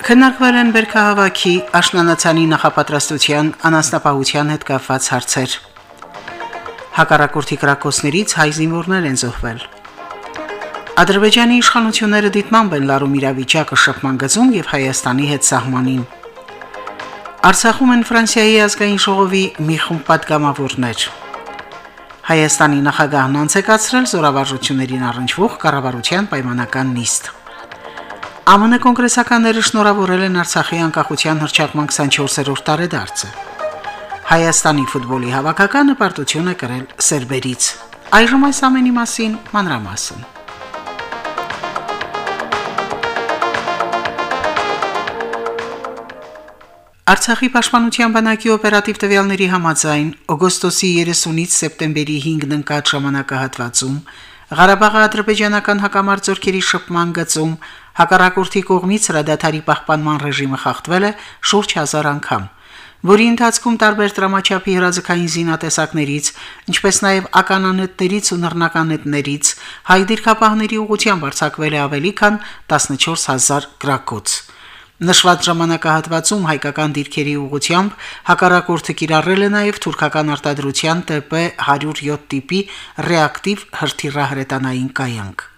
Քննարկվել են βέρքահավաքի աշնանացանի նախապատրաստության անասնապահության հետ կապված հարցեր։ Հակառակորդի կրակոցներից հայ զինվորներ են զոհվել։ Ադրբեջանի իշխանությունները դիտմամբ են լարում իրավիճակը շփման գծում եւ Հայաստանի հետ սահմանին։ Արցախում են Ֆրանսիայի ազգային ժողովի մի խումբ պատգամավորներ։ Հայաստանի նախագահն անցեկացրել զորավարժություններին առնչվող կառավարության պայմանական նիստ։ ԱՄՆ կոնգրեսականները շնորհավորել են Արցախի անկախության հռչակման 24-րդ տարեդարձը։ Հայաստանի ֆուտբոլի հավաքականը պարտություն է կրել սերբերից։ Այժմ այս ամենի մասին մանրամասն։ Արցախի պաշտպանության բանակի օպերատիվ տվյալների համաձայն օգոստոսի 30-ից սեպտեմբերի 5-ն ընկած ժամանակահատվածում Ղարաբաղի ադրբեջանական հակամարտությունների շփման գծում հակառակորդի կողմից հրադադարի պահպանման ռեժիմը խախտվել է շուրջ 1000 անգամ, որի ընթացքում տարբեր դրամաչափի հրաձգային զինատեսակներից, ինչպես նաև ականանետներից ու նռնականետներից հայ դիրքապահների ուղղությամբ արձակվել է ավելի քան 14000 գրակոց։ Նշված ժամանակահատվածում հայկական դիրքերի ուղությամբ հակառակորդը կիրառել է նաև թուրքական արտադրության ՏՊ 107 տիպի ռեակտիվ հրթիռահրետանային կայանք։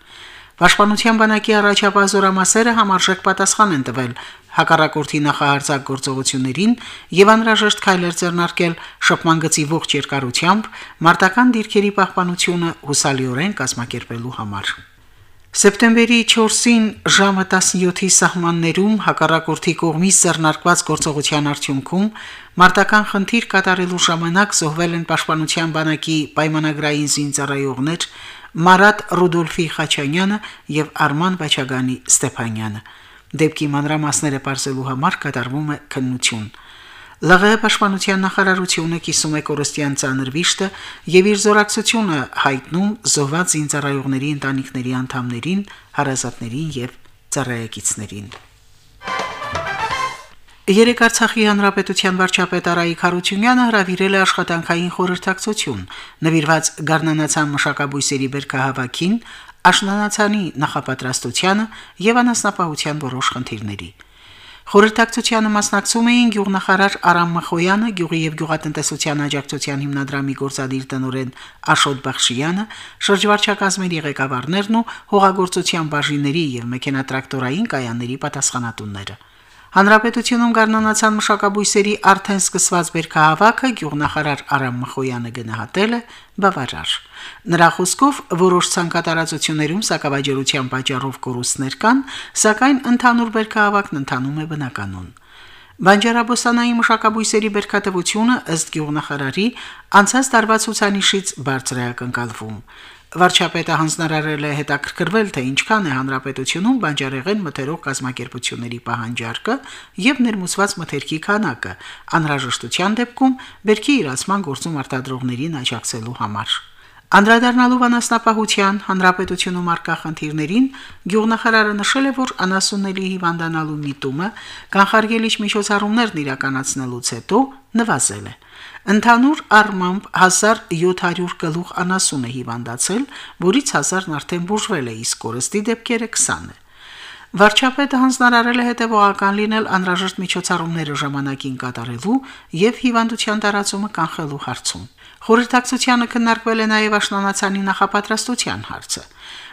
Պաշտպանության բանակի առաջապահ զորամասերը համարժեք պատասխան են տվել հակառակորդի նախահարձակ գործողություններին եւ անհրաժեշտ քայլեր ձեռնարկել շփման գծի ողջ երկարությամբ մարտական դիրքերի պահպանությունը հուսալիորեն կազմակերպելու համար։ Սեպտեմբերի 4-ին ժամը 17-ի սահմաններում հակառակորդի կողմից ձեռնարկված գործողության արդյունքում մարտական խնդիր կատարելու ժամանակ զոհվել են պաշտպանության բանակի պայմանագրային զինծառայողներ Մարատ Ռուդոլֆի Խաչանյանը եւ Արման Բաչագանի Ստեփանյանը։ Դեպքի մանրամասները բարձելու համար կատարվում է քննություն։ ԼՂՀ պաշտպանության նախարարությունը կիսում է կորստյան ցաներ վիշտը եւ իր զորակցությունը հայտնում զոհված ինձարայողների ընտանիքների անդամներին, հարազատներին եւ ծառայեկիցներին։ Երեք Արցախի հանրապետության վարչապետ Արայիկ Խարությունյանը հրավիրել է աշխատանքային խորհրդակցություն, նվիրված Գառնանացան մշակաբույսերի բերքահավաքին, աշնանացանի նախապատրաստությանը եւ անասնապահության որոշ խնդիրների։ Խորհրդակցությանը մասնակցում էին գյուղնախարար Արամ Մխոյանը, գյուղի եւ գյուղատնտեսության աջակցության հիմնադրամի գործադիր տնօրեն Աշոտ Բախշյանը, շրջվարչակազմերի ղեկավարներն ու հողագործության բաժինների եւ մեքենատրակտորային կայանների պատասխանատունները։ Հանրապետությունում գարնանացան մշակաբույսերի արդեն սկսված բերքահավաքը գյուղնախարար Արամ Մխոյանը գնահատել է բավարար։ Նրա խոսքով որոշ ցանկատարածություններում սակավաջերության պատճառով կորուստներ կան, սակայն ընդհանուր բերքահավաքն ընդանում է բնականոն։ Բանջարաբոսանային մշակաբույսերի բերքատվությունը ըստ գյուղնախարարի անցած տարվա ցուցանիշից բարձր է ակնկալվում։ Վարչապետը հանձնարարել է հետաքրքրվել, թե ինչքան է հանրապետությունում բանջարեղեն մթերող կազմակերպությունների պահանջարկը եւ ներմուծված մթերքի քանակը, անհրաժեշտության դեպքում բերքի իրացման գործում արտադրողներին աջակցելու համար։ Անդրադառնալով անասնապահության հանրապետությունում արկա խնդիրներին, գյուղնախարարը նշել է, որ անասունների հիվանդանալու միտումը կանխարգելիչ միջոցառումներն իրականացնելուց հետո նվազել է։ Ընդհանուր առմամբ 1700 գլուխ անասուն է հիվանդացել, որից 1000-ն արդեն բուժվել է, իսկ կորստի դեպքերը 20 է։ Վարչապետը հանձնարարել է հետևողական լինել անհրաժեշտ միջոցառումները ժամանակին կատարելու եւ հիվանդության տարածումը կանխելու հարցում։ Խորհրդակցությանը քննարկվել է նաև աշնանացանի նախապատրաստության հարցը։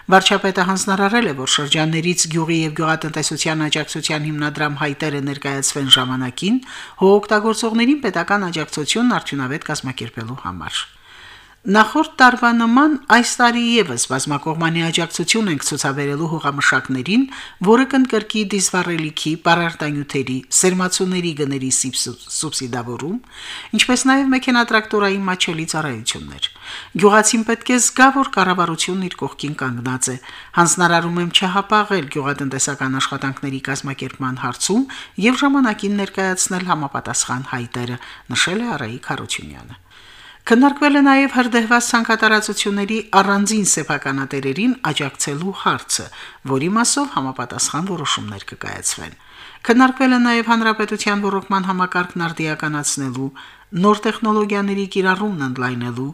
Վարչապետը հանձնարարել է, որ շրջաններից գյուղի եւ գյուղատնտեսության աջակցության հիմնադրամ հայտերը ներկայացվեն ժամանակին հողօգտագործողներին պետական աջակցությունն արդյունավետ կազմակերպելու համար։ Նախորդ տարվա նման այս տարի եւս բազմակողմանի աջակցություն ենք ցուցաբերելու հողամշակներին, որը կընկրկի դիզվառելիքի, պարարտանյութերի, սերմացուների գների սուբսիդավորում, ինչպես նաեւ մեքենատրակտորային մաչելի ծառայություններ։ Գյուղացին պետք է զգա, որ կառավարությունն իր կողքին կանգնած է։ Հանձնարարում եմ չհապաղել գյուղատնտեսական աշխատանքների կազմակերպման հարցում եւ ժամանակին ներկայացնել համապատասխան հայտերը, նշել է Արայիկ Խարությունյանը։ Քննարկվել է նաև հրդեհված ցանկատարածությունների առանձին սեփականատերերին աջակցելու հարցը, որի մասով համապատասխան որոշումներ կկայացվեն։ Քննարկվել է նաև հանրապետության ռոռոկման համակարգն արդիականացնելու, նոր տեխնոլոգիաների կիրառումն ընդլայնելու,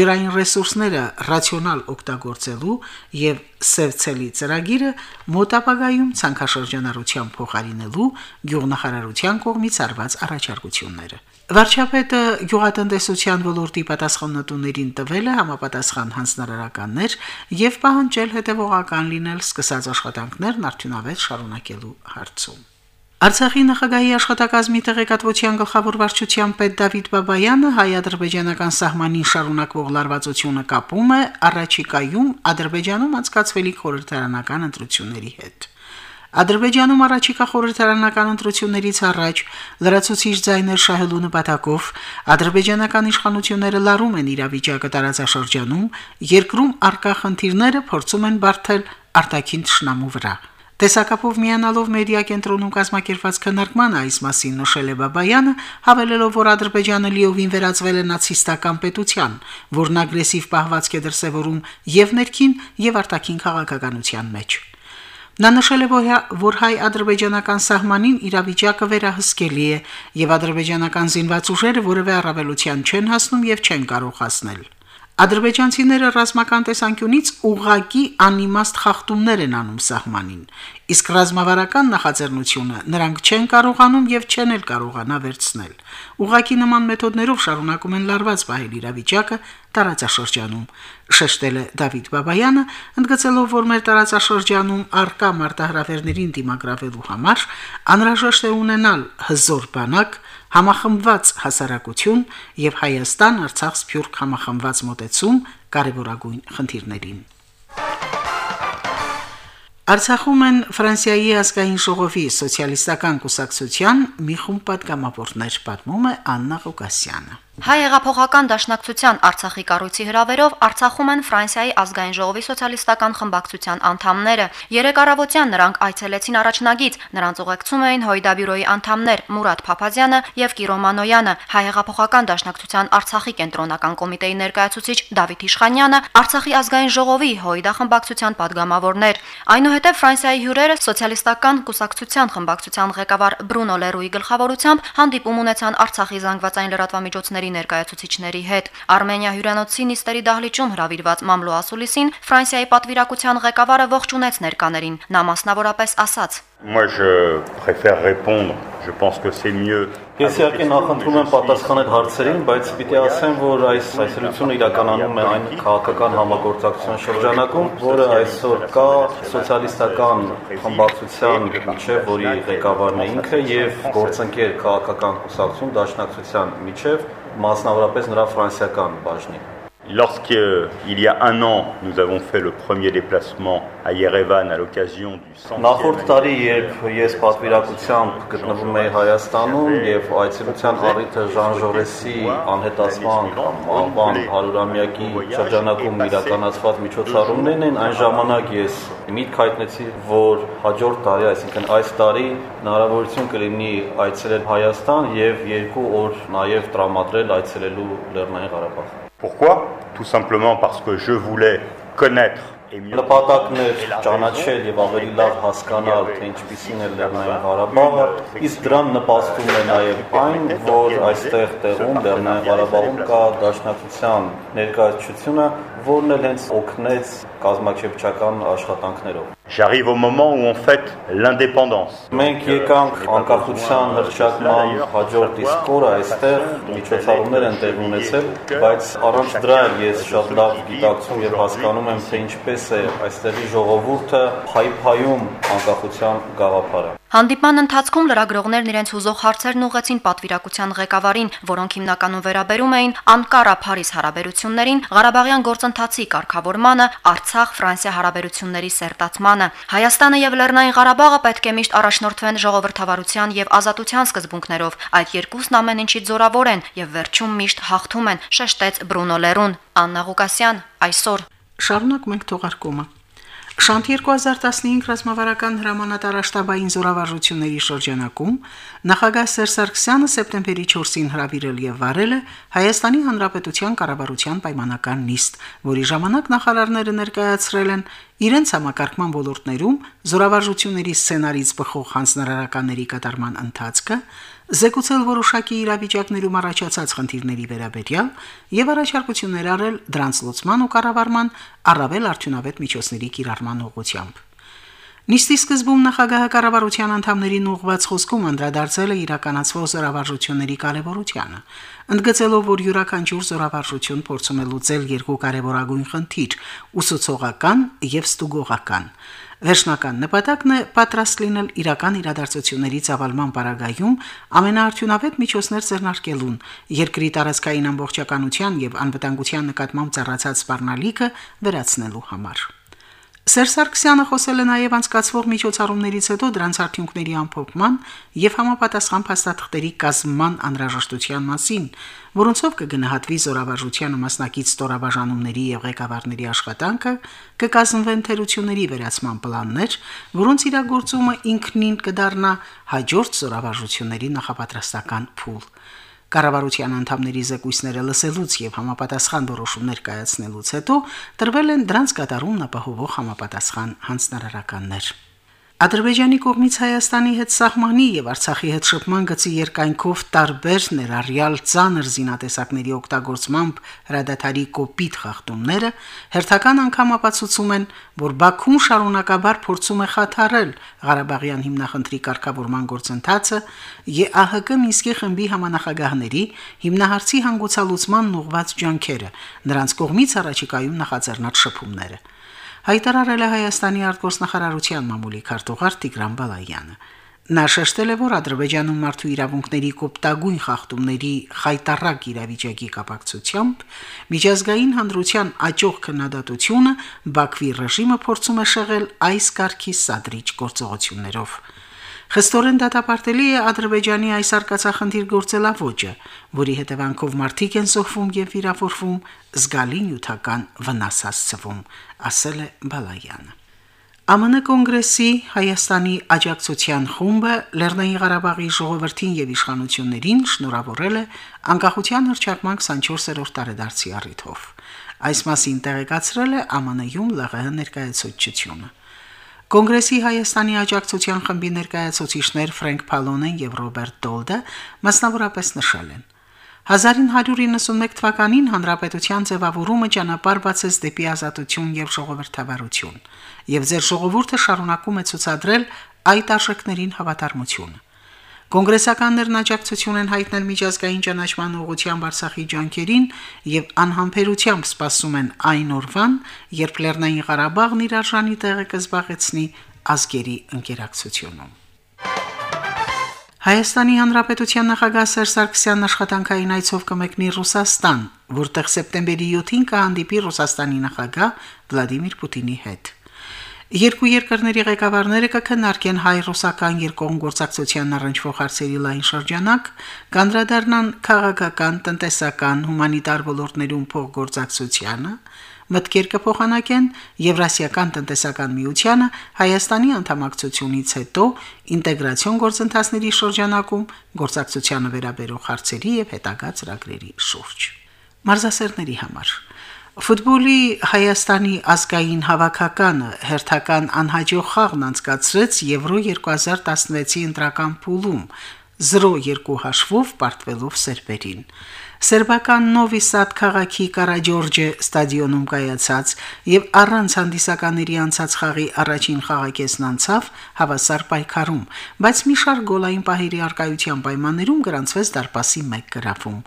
ջրային ռեսուրսները ռացիոնալ օգտագործելու եւ սևցելի ծրագիրը մոտապագայում ցանքաշրջանառության փոխարինելու գյուղնախարարության կողմից արված առաջարկությունները։ Վարչապետը գյուղատնտեսության ոլորտի պատասխանատուներին տվել է համապատասխան հանձնարարականներ եւ պահանջել հետեւողական լինել սկսած աշխատանքներն արդյունավետ շարունակելու հարցում։ Արցախի նախագահի աշխատակազմի տեղեկատվության գլխավոր վարչության պետ Դավիթ Բաբայանը հայ-ադրբեջանական սահմանին շարունակվող լարվածությունը կապում է առաջիկայում Ադրբեջանում անցկացվելիք խորհրդարանական ընտրությունների հետ։ Ադրբեջանում առաջիկա խորհրդարանական ընտրություններից առաջ լրացուցիչ ձայներ շահելու նպատակով ադրբեջանական իշխանությունները լարում են իրավիճակը տարածաշրջանում, երկրում արկա խնդիրները փորձում են բարթել արտաքին ճշնամու վրա։ Տեսակապով միանալով մեդիա կենտրոնում կազմակերպված քննարկմանը այս մասին նշել է Բաբայանը, հավելելով, որ Ադրբեջանը լիովին վերածվել է նացիստական պետության, որն ագրեսիվ պահվածք է դրսևորում եւ ներքին եւ արտաքին քաղաքականության մեջ։ Նա նշել է, որ հայ-ադրբեջանական սահմանին իրավիճակը վերահսկելի է եւ ադրբեջանական զինված ուժերը որևէ առավելության չեն հասնում եւ չեն կարող հասնել։ Ադրբեջանցիները ռազմական տեսանկյունից ուղակի անիմաստ խախտումներ են անում սահմանին, իսկ ռազմավարական նախաձեռնությունը նրանք չեն կարողանում եւ չեն էլ կարողանա վերցնել։ Ուղակի նման մեթոդներով շարունակում են լարված պահել իրավիճակը տարածաշրջանում, շեշտել է Դավիթ Բաբայանը, ընդգծելով, որ մեր տարածաշրջանում արկա մարտահրավերներին դիմագրավելու համար անհրաժեշտ է ունենալ հզոր բանակ, համախմբված հասարակություն եւ Հայաստան-Արցախ սփյուռք համախմբված մոտեցում կարևորագույն խնդիրներին։ Արցախում են Ֆրանսիայի ազգային ժողովի սոցիալիստական կուսակցության մի խումբ պատգամավորներ, պատմում է Աննա Ղուկասյանը։ Հայ հեղափոխական դաշնակցության Արցախի կառույցի հրավերով Արցախում են Ֆրանսիայի ազգային ժողովի սոցիալիստական խմբակցության անդամները։ Երեք առավոտյան նրանք այցելեցին առաջնագից, նրանց ուղեկցում էին Հույդա բյուրոյի անդամներ Մուրադ Փափազյանը եւ Կիրոմանոյանը, Հայ հեղափոխական դաշնակցության Արցախի կենտրոնական կոմիտեի ներկայացուցիչ Դավիթ Իշխանյանը, Արցախի ազգային ժողովի Հույդա խմբակցության падգամավորներ։ Այնուհետև Ֆրանսիայի հյուրերը սոցիալիստական կուսակցության խմբակցության ղեկավար Բրունո Լերուի գլխավորությամբ հանդիպում ունեցան Արցախի զանգվածային լրատվամիջոցների ներկայացուցիչների հետ։ Արմենիա հյուրանոցի նիստերի դահլիճում հրավիրված Մամլո Ասուլիսին Ֆրանսիայի պատվիրակության ղեկավարը ողջունեց ներկաներին։ Նա մասնավորապես ասաց. Moi je préfère répondre. Je pense que c'est mieux. Ես իհարկե նախընտրում եմ պատասխանել հարցերին, բայց պիտի ասեմ, որ այս այսրությունը իրականում է այն քաղաքական համագործակցության շրջանակում, որը այսօր կա սոցիալիստական խմբակցության միջև, որի ղեկավարն է ինքը եւ գործընկեր քաղաքական կուսակցություն դաշնակցության միջև, մասնավորապես նրա ֆրանսիական բաժնի։ Lorsqu'il y a un an, nous avons fait le premier déplacement à Yerevan à l'occasion du Նախորդ տարի, երբ ես պատվիրակությամբ գտնվում էի Հայաստանում եւ այցելության առիթը Ժան Ժորեսի անհետացման կամ անվան 100-ամյակի շրջանակում իրականացված միջոցառումներն են, այն ժամանակ ես միտք հայտնեցի, որ հաջորդ տարի, այսինքն այս տարի հնարավորություն կլինի այցելել Հայաստան եւ երկու օր նաեւ տրամադրել այցելելու Լեռնային Ղարաբաղ։ Pourquoi? Tout simplement parce que je voulais connaître Նպատակն էր ճանաչել եւ ավելի լավ հասկանալ, թե ինչպիսին է Լեռնային Ղարաբաղը, իսկ դրան նպաստում է նաեւ այն, որ այստեղ տեղում Լեռնային Ղարաբաղում կա դաշնակցության ներկայացությունը, որն էլ հենց օգնեց կազմակերպչական աշխատանքներով։ J'arrive au moment où on fête l'indépendance. Մենք եկանք անկախության հռչակման հաջորդ իսկ օրը այստեղ միջոցառումներ են տեղ ունեցել, բայց առանց դրա ես շատ լավ գիտակցում եւ հասկանում եմ, թե ինչպես է այստեղի ժողովուրդը փայփայում անկախության գաղափարը։ Հանդիպման ընթացքում լրագրողներն իրենց հուզող հարցերն ուղեցին պատվիրակության ղեկավարին, որոնք հիմնականում վերաբերում էին Անկարա-Փարիզ հարաբերություններին, Ղարաբաղյան գործընթացի կարգավորմանը, Արցախ-Ֆրանսիա հարաբերությունների սերտացմանը։ Հայաստանը եւ Լեռնային Ղարաբաղը պետք է միշտ առաջնորդվեն ժողովրդավարության եւ ազատության սկզբունքներով։ Այդ երկուսն ամեն ինչից զորավոր են եւ վերջում միշտ հաղթում են, շեշտեց Բրունո Լերուն։ Աննա Ղուկասյան այսօր Շարունակ մենք թողարկումը։ Շանթ 2015 ռազմավարական հրամանատար աշտաբային զորավարժությունների շրջանակում նախագահ Սերժ Սարգսյանը սեպտեմբերի 4-ին հրավիրել եւ վարել է Հայաստանի Հանրապետության կառավարության պայմանական նիստ, որի ժամանակ նախարարները ներկայացրել են իրենց համակարգման ոլորտներում զորավարժությունների սցենարից բխող հանձնարարականների կատարման ընթացքը, զեկուցել որոշակի իրավիճակներում առաջացած խնդիրների վերաբերյալ եւ առաջարկություններ արել դրանց լուծման ու կառավարման առավել արդյունավետ միջոցների կիրառման ուղղությամբ։ Նիստի սկզբում նախագահը կառավարության անդամներին ուղղված խոսքում անդրադարձել է իրականացվող զորավարժությունների կարևորությանը, ընդգծելով, որ յուրաքանչյուր զորավարժություն փորձում է լուծել երկու կարևորագույն խնդիր՝ ուսուցողական եւ ստուգողական։ Վերջնական նպատակն է պատրաստ լինել իրական իրադարձությունների ծավալման պարագայում ամենաարդյունավետ միջոցներ ձեռնարկելուն, երկրի տարածքային ամբողջականության եւ անվտանգության նկատմամբ ծառացած սպառնալիքը վերացնելու համար։ Սերժ Սարգսյանը խոսել է նաև անցկացվող միջոցառումներից հետո դրանց արդյունքների ամփոփման եւ համապատասխան փաստաթղթերի կազմման անհրաժեշտության մասին, որոնցով կգնահատվի զորավարժության մասնակից ստորաբաժանումների եւ ղեկավարների աշխատանքը, կկազմվեն թերությունների վերացման պլաններ, որոնց իրագործումը ինքնին կդառնա հաջորդ զորավարժությունների նախապատրաստական փուլ։ Կառավարության անդամների զեկույցները լսելուց եւ համապատասխան որոշումներ կայացնելուց հետո տրվել են դրանց կատարումն ապահովող համապատասխան հանձնարարականներ։ Ադրբեջանի կողմից Հայաստանի հետ սահմանի եւ Արցախի հետ շփման գծի երկայնքով տարբեր ներառյալ ցաներ զինատեսակների օգտագործմամբ հրադադարի կոպիտ խախտումները հերթական անգամ ապացուցում են, որ Բաքուն շարունակաբար փորձում է խաթարել Ղարաբաղյան հիմնախնդրի կարգավորման գործընթացը ԵԱՀԿ Մինսկի խմբի համանախագահների հիմնահարցի հանգուցալուծման ուղված ջանքերը, նրանց կողմից առաջիկայում նախաձեռնած շփումները հայտարարել է Հայաստանի արտգործնախարարության մամուլի քարտուղար Տիգրան Բալայանը։ Նա շեշտել է, որ Ադրբեջանում մարդու իրավունքների կոպտագույն խախտումների խայտարակ իրավիճակի կապակցությամբ միջազգային հանրության աճող քննադատությունը Բաքվի ռեժիմը փորձում է շեղել այս կարգի սադրիչ գործողություններով։ Խստորեն դատապարտելի է Ադրբեջանի այս արկածախնդիր գործելավոճը, որի հետևանքով մարդիկ են սողվում եւ վիրավորվում, զգալի նյութական վնաս հասցվում, ասել է Բալայանը։ ԱՄՆ կոնգրեսի Հայաստանի աջակցության խումբը Լեռնային Ղարաբաղի ժողովրդին եւ իշխանություններին շնորհավորել է անկախության հռչակման 24-րդ տարեդարձի առիթով։ Այս մասին տեղեկացրել է ԱՄՆ-ում ԼՂՀ ներկայացուցչությունը։ Կոնգրեսի Հայաստանի աջակցության խմբի ներկայացուցիչներ Ֆրենկ Փալոնեն եւ Ռոբերտ Դոլդը մասնավորապես նշել են. 1991 թվականին հանրապետության ձևավորումը ճանապարհ բացեց դեպի ազատություն եւ ժողովրդավարություն, եւ ձեր ժողովուրդը շարունակում է ցուցադրել այդ արժեքներին հավատարմություն։ Կոնգրեսականներն աջակցություն են հայտնել միջազգային ճանաչման ուղղությամբ Արցախի ջանքերին եւ անհամբերությամբ սպասում են այն օրվան, երբ Լեռնային Ղարաբաղն իր արժանի տեղը կզբաղեցնի ազգերի ընկերակցությունում։ Հայաստանի Հանրապետության նախագահ Սերժ Սարգսյանն աշխատանքային այցով կմեկնի Ռուսաստան, որտեղ սեպտեմբերի 7-ին կհանդիպի Ռուսաստանի նախագահ Վլադիմիր Պուտինի հետ։ Երկու երկրների ղեկավարները կքննարկեն հայ-ռուսական երկկողմ գործակցության առնչվող հարցերի լայն շրջանակ, կանդրադառնան քաղաքական, տնտեսական, հումանիտար ոլորտներում փոխգործակցությանը, մտքեր կփոխանակեն Եվրասիական տնտեսական միությանը Հայաստանի անդամակցությունից հետո ինտեգրացիոն գործընթացների շրջանակում գործակցությանը վերաբերող հարցերի եւ հետագա ծրագրերի շուրջ։ Մարզասերների համար Ֆուտբոլի Հայաստանի ազգային հավաքականը հերթական անհաջող խաղն անցկացրեց Եվրո 2016-ի ընտրական փուլում, 0-2 հաշվով պարտվելով սերբերին։ Սերբական Նովի Սադ քաղաքի Կարաջորջե ստադիոնում կայացած եւ առանց հանդիսականների անցած խաղի առաջին խաղակեսն անցավ հավասար պայքարում, բայց մի շարք գոլային պահերի արկայության պայմաններում գրանցվեց դարպասի 1 գրավում։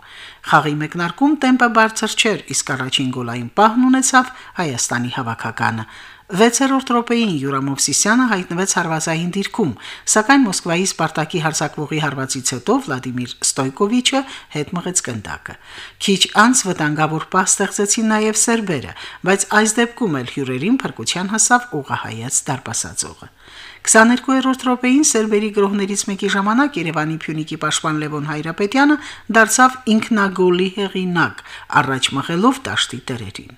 Խաղի մեկնարկում տեմպը բարձր չէր, իսկ առաջին գոլային պահն ունեցավ Հայաստանի հավաքականը։ 6-րդ րոպեին Յուրամ Մովսիսյանը հայտնվեց հարվածային դիրքում, սակայն Մոսկվայի Սպարտակի հարձակվողի հարվածից հետո Վլադիմիր Ստոյկովիչը հետ մղեց գնդակը։ Քիչ անց վտանգավոր պահ ստեղծեցին նաև սերբերը, բայց այս դեպքում էլ հյուրերին փրկության հասավ ուղահայաց դարպասածողը։ 22-րդ րոպեին սերբերի գրողներից մեկի ժամանակ Երևանի Փյունիկի պաշտպան Լևոն Հայրապետյանը դարձավ ինքնագոլի հեղինակ, առաջ մղելով դաշտի տերերին։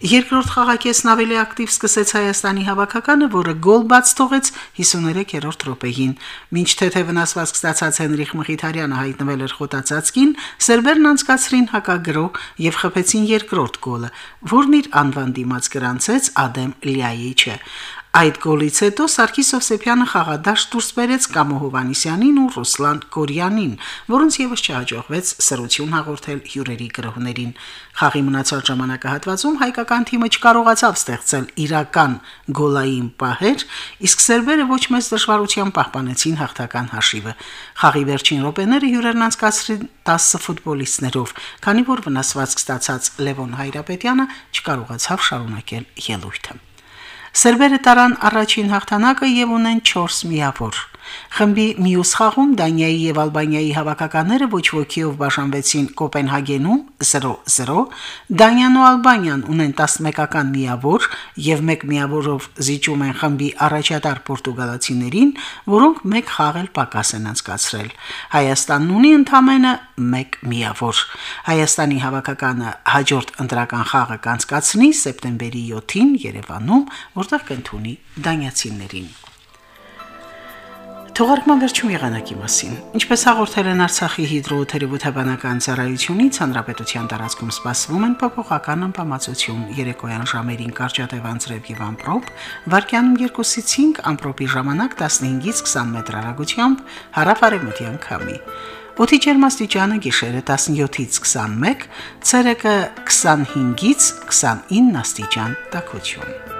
Երկրորդ խաղակեսն ավելի ակտիվ սկսեց Հայաստանի հավաքականը, որը գոլ բաց թողեց 53-րդ րոպեին։ Մինչ թեթե վնասված ստացած Հենրիխ Մխիթարյանը հայտնվել էր խոտացածքին, սերբերն անցկացրին հակագրող եւ խփեցին երկրորդ գոլը, որն իր անվան դիմաց գրանցեց Ադեմ Լիայիչը։ Այդ գոլից հետո Սարգիս Սովսեփյանը խաղադաշտ դուրս բերեց Կամո Հովանիսյանին ու Ռուսլան Կորյանին, որոնց եւս չհաջողվեց սրություն հաղորդել հյուրերի գրողներին։ Խաղի մնացած ժամանակահատվածում հայկական թիմը չկարողացավ ստեղծել իրական գոլային պահեր, իսկ սերբերը ոչ մեծ դժվարությամբ պահպանեցին հաղթական հաշիվը։ Խաղի վերջին րոպեները հյուրերն անցկացրին 10 ֆուտբոլիստներով, քանի որ վնասված ստացած Լևոն Հայրապետյանը չկարողացավ շարունակել ելույթը։ Սերբերը տարան առաջին հաղթանակը եւ ունեն 4 միավոր։ Խմբի մյուս խաղում Դանիայի եւ Ալբանիայի հավաքականները ոչ ոքիով բաժանվեցին Կոպենհագենում 0-0, Դանիան ու Ալբանիան ունեն 11-ական միավոր եւ 1 միավորով զիջում են խմբի առաջատար պորտուգալացիներին, որոնք 1 խաղ էլ պակաս են անցկացրել։ Հայաստանն ունի ընդամենը 1 միավոր։ Հայաստանի հավաքականը հաջորդ ընտրական խաղը կանցկացնի սեպտեմբերի 7-ին Երևանում, որտեղ կընդունի դանիացիներին։ Թողարկման վերջում եղանակի մասին։ Ինչպես հաղորդել են Արցախի հիդրոթերապևտաբանական ծառայությունից, հանրապետության տարածքում սպասվում են փոփոխական անբավարարություն երեկոյան ժամերին կարճատև անձրև եւ ամպրոպ, վարկյանում 2-ից 5 ամպրոպի ժամանակ 15-ից 20 մետր հեռագությամբ հարավարեմտյան քամի։ Օդի ջերմաստիճանը գիշերը 17-ից 21, ցերեկը 25-ից 29 աստիճան տաքություն։